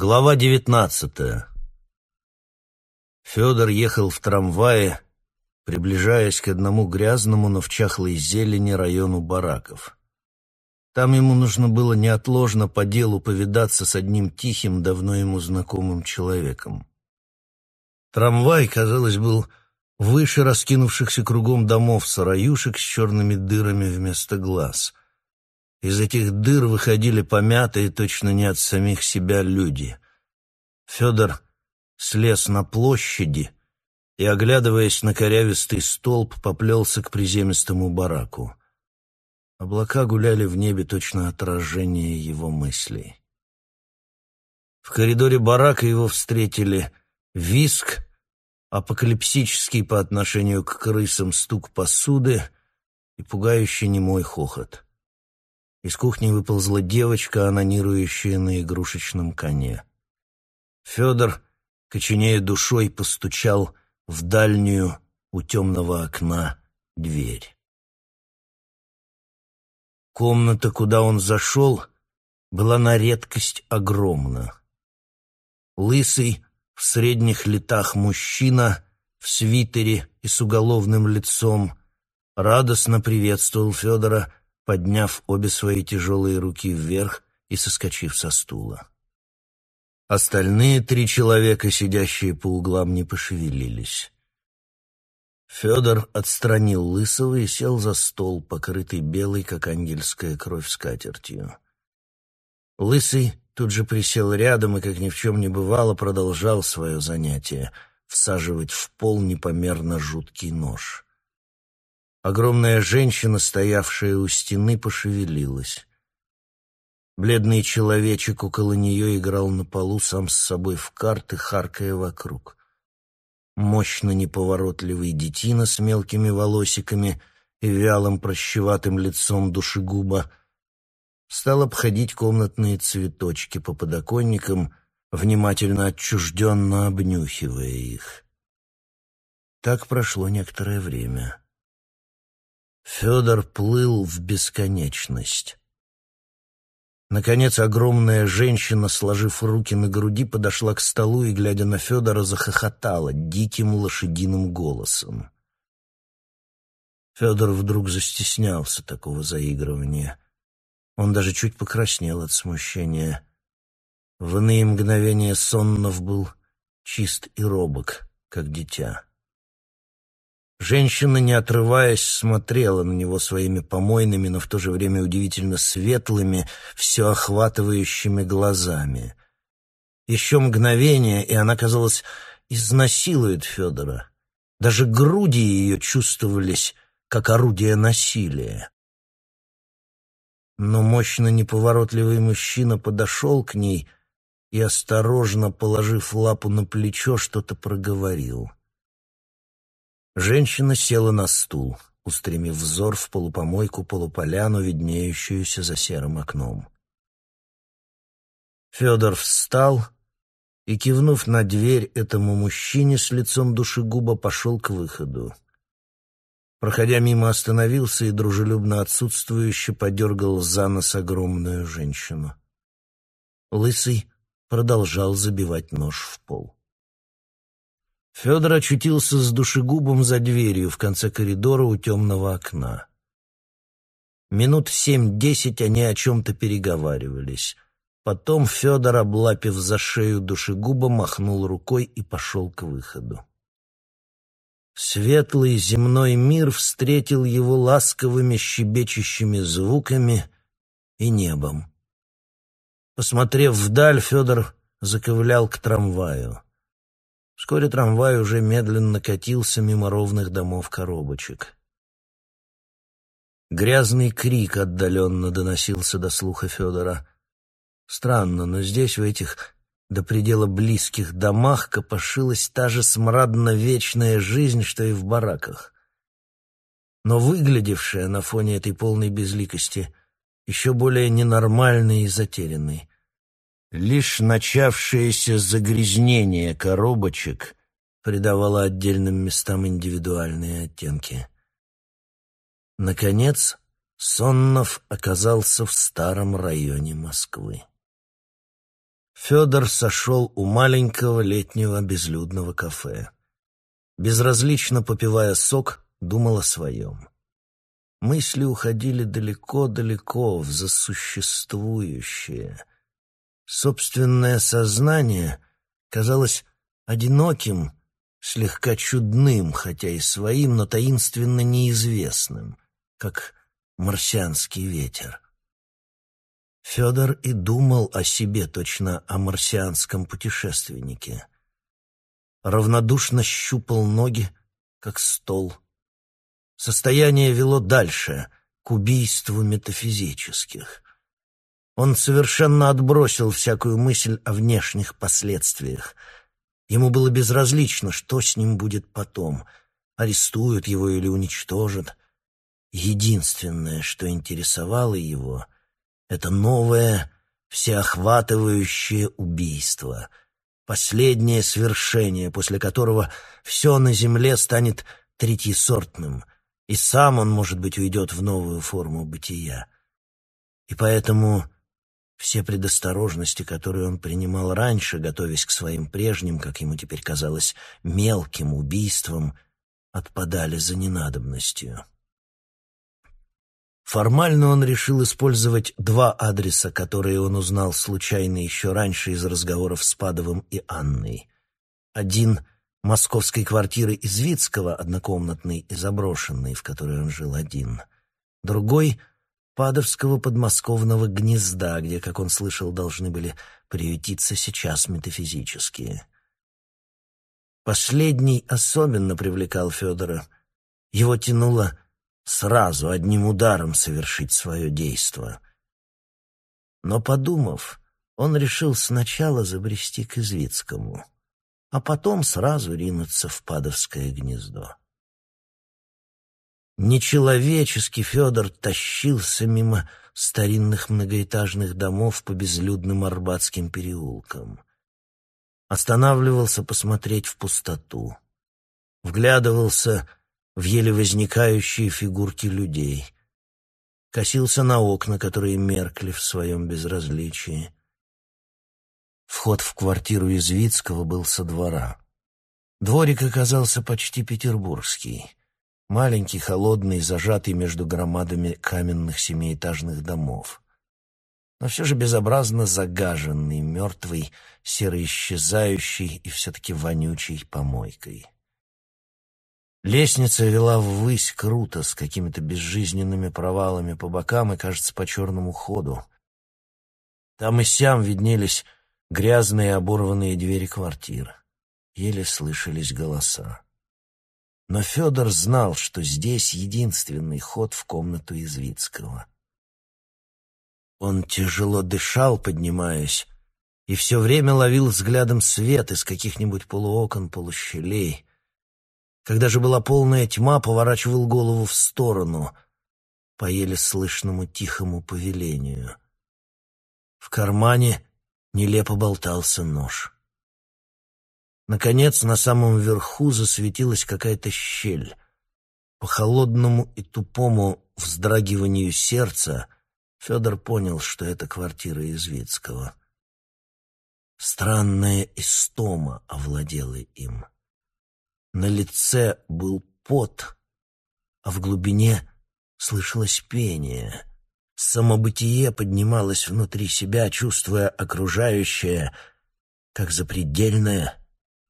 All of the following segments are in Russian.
Глава девятнадцатая. Федор ехал в трамвае, приближаясь к одному грязному, но в чахлой зелени району бараков. Там ему нужно было неотложно по делу повидаться с одним тихим, давно ему знакомым человеком. Трамвай, казалось, был выше раскинувшихся кругом домов сараюшек с черными дырами вместо глаз. Из этих дыр выходили помятые, точно не от самих себя люди. Федор слез на площади и, оглядываясь на корявистый столб, поплелся к приземистому бараку. Облака гуляли в небе точно отражение его мыслей. В коридоре барака его встретили виск, апокалипсический по отношению к крысам стук посуды и пугающий немой хохот. Из кухни выползла девочка, анонирующая на игрушечном коне. Федор, коченея душой, постучал в дальнюю у темного окна дверь. Комната, куда он зашел, была на редкость огромна. Лысый, в средних летах мужчина в свитере и с уголовным лицом радостно приветствовал Федора, подняв обе свои тяжелые руки вверх и соскочив со стула. Остальные три человека, сидящие по углам, не пошевелились. Федор отстранил Лысого и сел за стол, покрытый белой, как ангельская кровь, скатертью. Лысый тут же присел рядом и, как ни в чем не бывало, продолжал свое занятие — всаживать в пол непомерно жуткий нож. Огромная женщина, стоявшая у стены, пошевелилась. Бледный человечек около нее играл на полу сам с собой в карты, харкая вокруг. Мощно неповоротливый детина с мелкими волосиками и вялым прощеватым лицом душегуба стал обходить комнатные цветочки по подоконникам, внимательно отчужденно обнюхивая их. Так прошло некоторое время. Федор плыл в бесконечность. Наконец огромная женщина, сложив руки на груди, подошла к столу и, глядя на Федора, захохотала диким лошадиным голосом. Федор вдруг застеснялся такого заигрывания. Он даже чуть покраснел от смущения. В иные мгновения Соннов был чист и робок, как дитя. Женщина, не отрываясь, смотрела на него своими помойными, но в то же время удивительно светлыми, все охватывающими глазами. Еще мгновение, и она, казалось, изнасилует Федора. Даже груди ее чувствовались, как орудие насилия. Но мощно неповоротливый мужчина подошел к ней и, осторожно положив лапу на плечо, что-то проговорил — Женщина села на стул, устремив взор в полупомойку полуполяну, виднеющуюся за серым окном. Федор встал и, кивнув на дверь этому мужчине с лицом душегуба, пошел к выходу. Проходя мимо, остановился и дружелюбно отсутствующе подергал за нос огромную женщину. Лысый продолжал забивать нож в пол. Федор очутился с душегубом за дверью в конце коридора у темного окна. Минут семь-десять они о чем-то переговаривались. Потом Федор, облапив за шею душегуба, махнул рукой и пошел к выходу. Светлый земной мир встретил его ласковыми щебечущими звуками и небом. Посмотрев вдаль, Федор заковылял к трамваю. Вскоре трамвай уже медленно катился мимо ровных домов коробочек. Грязный крик отдаленно доносился до слуха Федора. Странно, но здесь, в этих до предела близких домах, копошилась та же смрадно-вечная жизнь, что и в бараках. Но выглядевшая на фоне этой полной безликости еще более ненормальной и затерянной. Лишь начавшееся загрязнение коробочек придавало отдельным местам индивидуальные оттенки. Наконец, Соннов оказался в старом районе Москвы. Федор сошел у маленького летнего безлюдного кафе. Безразлично попивая сок, думал о своем. Мысли уходили далеко-далеко в засуществующее. Собственное сознание казалось одиноким, слегка чудным, хотя и своим, но таинственно неизвестным, как марсианский ветер. Федор и думал о себе точно о марсианском путешественнике. Равнодушно щупал ноги, как стол. Состояние вело дальше, к убийству метафизических. Он совершенно отбросил всякую мысль о внешних последствиях. Ему было безразлично, что с ним будет потом. Арестуют его или уничтожат. Единственное, что интересовало его — это новое, всеохватывающее убийство, последнее свершение, после которого все на земле станет третьесортным, и сам он, может быть, уйдет в новую форму бытия. И поэтому все предосторожности, которые он принимал раньше, готовясь к своим прежним, как ему теперь казалось, мелким убийствам, отпадали за ненадобностью. Формально он решил использовать два адреса, которые он узнал случайно еще раньше из разговоров с Падовым и Анной. Один — московской квартиры Извицкого, однокомнатной и заброшенной, в которой он жил один. Другой — Падовского подмосковного гнезда, где, как он слышал, должны были приютиться сейчас метафизические. Последний особенно привлекал Федора. Его тянуло сразу, одним ударом совершить свое действо. Но, подумав, он решил сначала забрести к Извицкому, а потом сразу ринуться в Падовское гнездо. Нечеловечески Федор тащился мимо старинных многоэтажных домов по безлюдным Арбатским переулкам. Останавливался посмотреть в пустоту. Вглядывался в еле возникающие фигурки людей. Косился на окна, которые меркли в своем безразличии. Вход в квартиру Извицкого был со двора. Дворик оказался почти петербургский. Маленький, холодный, зажатый между громадами каменных семиэтажных домов. Но все же безобразно загаженный, мертвый, сероисчезающий и все-таки вонючий помойкой. Лестница вела ввысь круто, с какими-то безжизненными провалами по бокам и, кажется, по черному ходу. Там и сям виднелись грязные оборванные двери квартир. Еле слышались голоса. Но Федор знал, что здесь единственный ход в комнату Извицкого. Он тяжело дышал, поднимаясь, и все время ловил взглядом свет из каких-нибудь полуокон, полущелей — когда же была полная тьма, поворачивал голову в сторону по еле слышному тихому повелению. В кармане нелепо болтался нож. Наконец, на самом верху засветилась какая-то щель. По холодному и тупому вздрагиванию сердца Федор понял, что это квартира Извицкого. Странная истома овладела им. На лице был пот, а в глубине слышалось пение. Самобытие поднималось внутри себя, чувствуя окружающее, как запредельное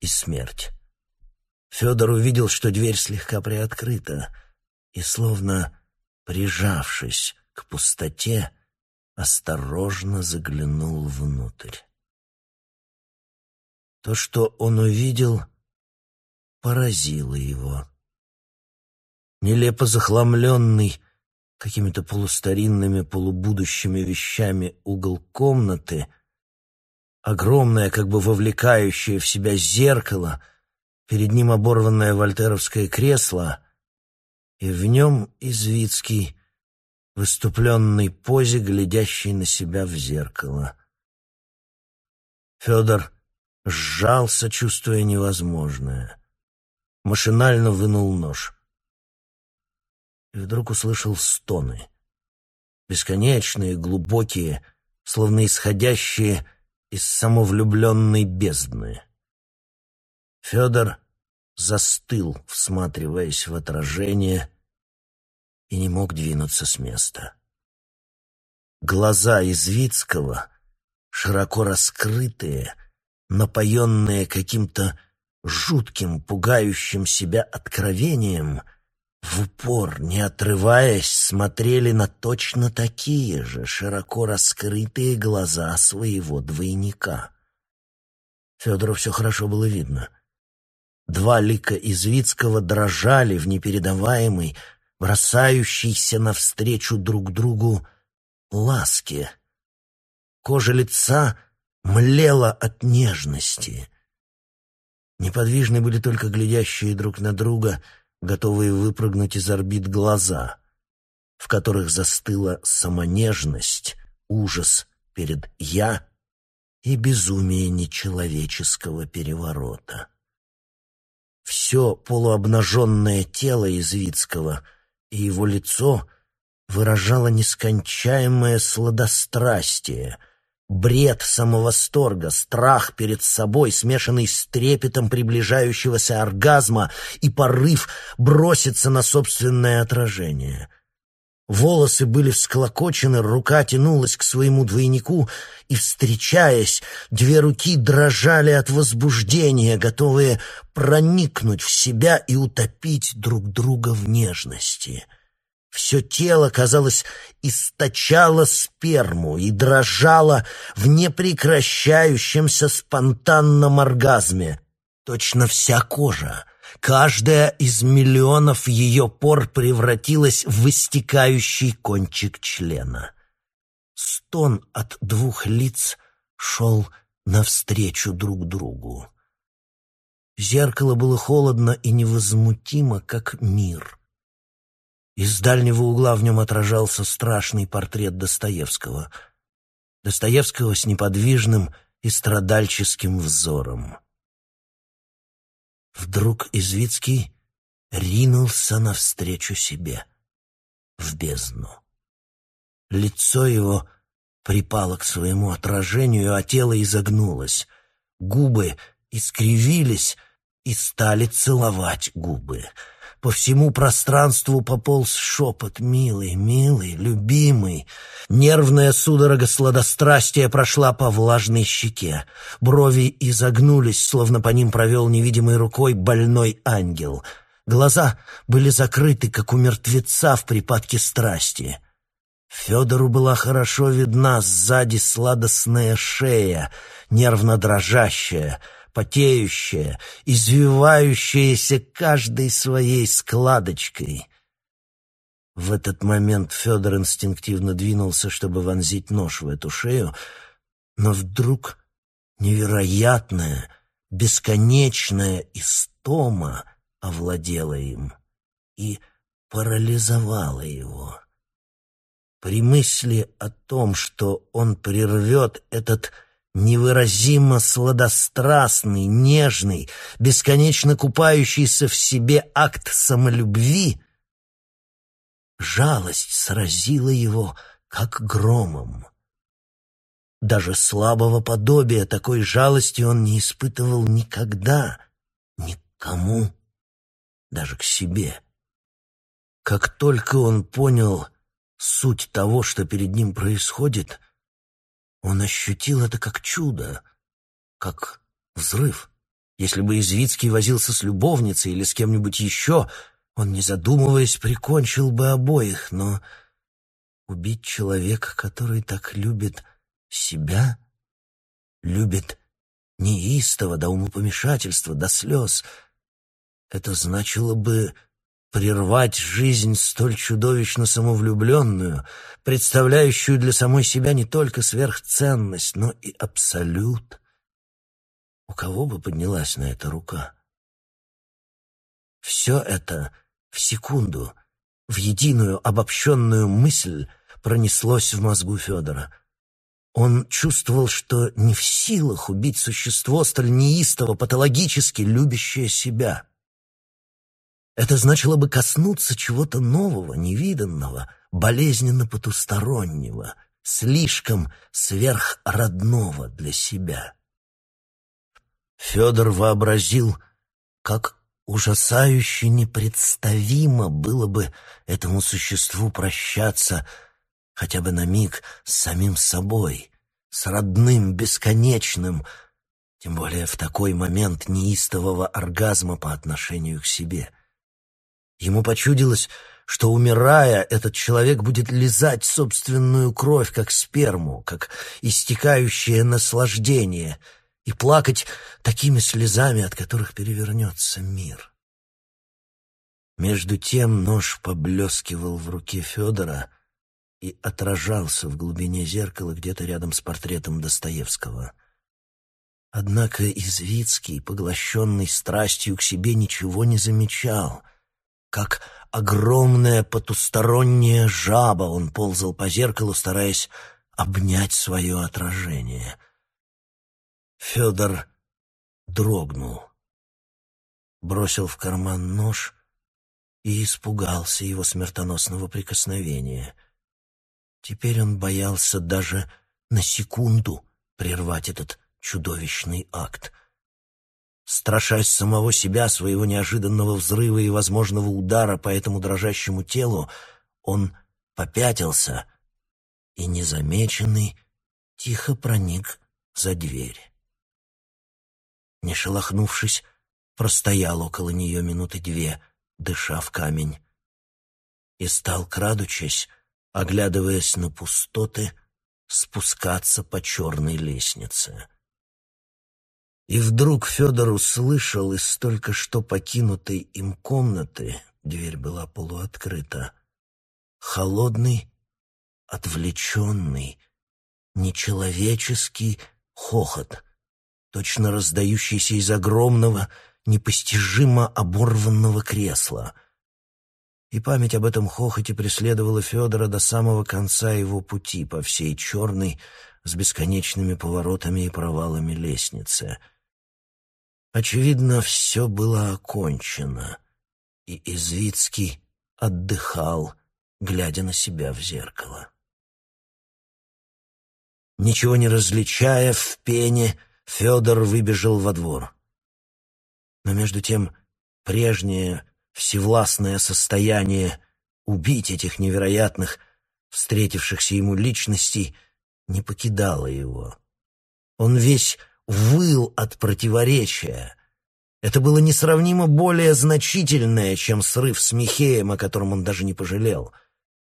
и смерть. Федор увидел, что дверь слегка приоткрыта, и, словно прижавшись к пустоте, осторожно заглянул внутрь. То, что он увидел — поразило его. Нелепо захламленный какими-то полустаринными, полубудущими вещами угол комнаты, огромное, как бы вовлекающее в себя зеркало, перед ним оборванное вольтеровское кресло, и в нем Извицкий в выступленной позе, глядящий на себя в зеркало. Федор сжался, чувствуя невозможное машинально вынул нож. И вдруг услышал стоны. Бесконечные, глубокие, словно исходящие из самовлюбленной бездны. Федор застыл, всматриваясь в отражение, и не мог двинуться с места. Глаза Извицкого, широко раскрытые, напоенные каким-то жутким, пугающим себя откровением, в упор, не отрываясь, смотрели на точно такие же широко раскрытые глаза своего двойника. Федору все хорошо было видно. Два лика Извицкого дрожали в непередаваемой, бросающейся навстречу друг другу ласке. Кожа лица млела от нежности. Неподвижны были только глядящие друг на друга, готовые выпрыгнуть из орбит глаза, в которых застыла самонежность, ужас перед «я» и безумие нечеловеческого переворота. Все полуобнаженное тело Извицкого и его лицо выражало нескончаемое сладострастие, бред самовосторга, страх перед собой, смешанный с трепетом приближающегося оргазма и порыв броситься на собственное отражение — Волосы были всклокочены, рука тянулась к своему двойнику, и, встречаясь, две руки дрожали от возбуждения, готовые проникнуть в себя и утопить друг друга в нежности. Все тело, казалось, источало сперму и дрожало в непрекращающемся спонтанном оргазме. Точно вся кожа — Каждая из миллионов ее пор превратилась в истекающий кончик члена. Стон от двух лиц шел навстречу друг другу. Зеркало было холодно и невозмутимо, как мир. Из дальнего угла в нем отражался страшный портрет Достоевского. Достоевского с неподвижным и страдальческим взором. Вдруг Извицкий ринулся навстречу себе, в бездну. Лицо его припало к своему отражению, а тело изогнулось. Губы искривились и стали целовать губы. По всему пространству пополз шепот «Милый, милый, любимый». Нервная судорога сладострастия прошла по влажной щеке. Брови изогнулись, словно по ним провел невидимой рукой больной ангел. Глаза были закрыты, как у мертвеца в припадке страсти. Федору была хорошо видна сзади сладостная шея, нервно дрожащая — потеющая, извивающаяся каждой своей складочкой. В этот момент Федор инстинктивно двинулся, чтобы вонзить нож в эту шею, но вдруг невероятная, бесконечная истома овладела им и парализовала его. При мысли о том, что он прервет этот невыразимо сладострастный, нежный, бесконечно купающийся в себе акт самолюбви, жалость сразила его, как громом. Даже слабого подобия такой жалости он не испытывал никогда, никому, даже к себе. Как только он понял суть того, что перед ним происходит — он ощутил это как чудо, как взрыв. Если бы Извицкий возился с любовницей или с кем-нибудь еще, он, не задумываясь, прикончил бы обоих, но убить человека, который так любит себя, любит неистово до умопомешательства, до слез, это значило бы прервать жизнь столь чудовищно самовлюбленную, представляющую для самой себя не только сверхценность, но и абсолют. У кого бы поднялась на это рука? Все это в секунду, в единую обобщенную мысль пронеслось в мозгу Федора. Он чувствовал, что не в силах убить существо столь неистово, патологически любящее себя — это значило бы коснуться чего-то нового, невиданного, болезненно потустороннего, слишком сверхродного для себя. Федор вообразил, как ужасающе непредставимо было бы этому существу прощаться хотя бы на миг с самим собой, с родным, бесконечным, тем более в такой момент неистового оргазма по отношению к себе. Ему почудилось, что, умирая, этот человек будет лизать собственную кровь, как сперму, как истекающее наслаждение, и плакать такими слезами, от которых перевернется мир. Между тем нож поблескивал в руке Федора и отражался в глубине зеркала где-то рядом с портретом Достоевского. Однако Извицкий, поглощенный страстью к себе, ничего не замечал — как огромная потусторонняя жаба он ползал по зеркалу, стараясь обнять свое отражение. Федор дрогнул, бросил в карман нож и испугался его смертоносного прикосновения. Теперь он боялся даже на секунду прервать этот чудовищный акт — Страшась самого себя, своего неожиданного взрыва и возможного удара по этому дрожащему телу, он попятился и, незамеченный, тихо проник за дверь. Не шелохнувшись, простоял около нее минуты две, дыша в камень, и стал, крадучись, оглядываясь на пустоты, спускаться по черной лестнице. И вдруг Федор услышал из только что покинутой им комнаты, дверь была полуоткрыта, холодный, отвлеченный, нечеловеческий хохот, точно раздающийся из огромного, непостижимо оборванного кресла. И память об этом хохоте преследовала Федора до самого конца его пути по всей черной, с бесконечными поворотами и провалами лестнице — Очевидно, все было окончено, и Извицкий отдыхал, глядя на себя в зеркало. Ничего не различая в пене, Федор выбежал во двор. Но между тем прежнее всевластное состояние убить этих невероятных, встретившихся ему личностей, не покидало его. Он весь выл от противоречия. Это было несравнимо более значительное, чем срыв с Михеем, о котором он даже не пожалел.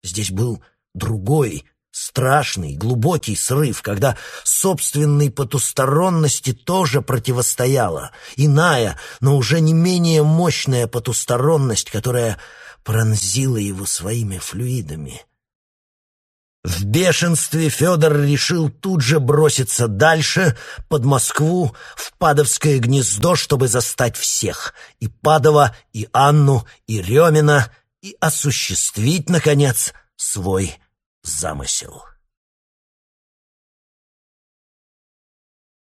Здесь был другой, страшный, глубокий срыв, когда собственной потусторонности тоже противостояла, иная, но уже не менее мощная потусторонность, которая пронзила его своими флюидами. В бешенстве Федор решил тут же броситься дальше, под Москву, в Падовское гнездо, чтобы застать всех — и Падова, и Анну, и Ремина, и осуществить, наконец, свой замысел.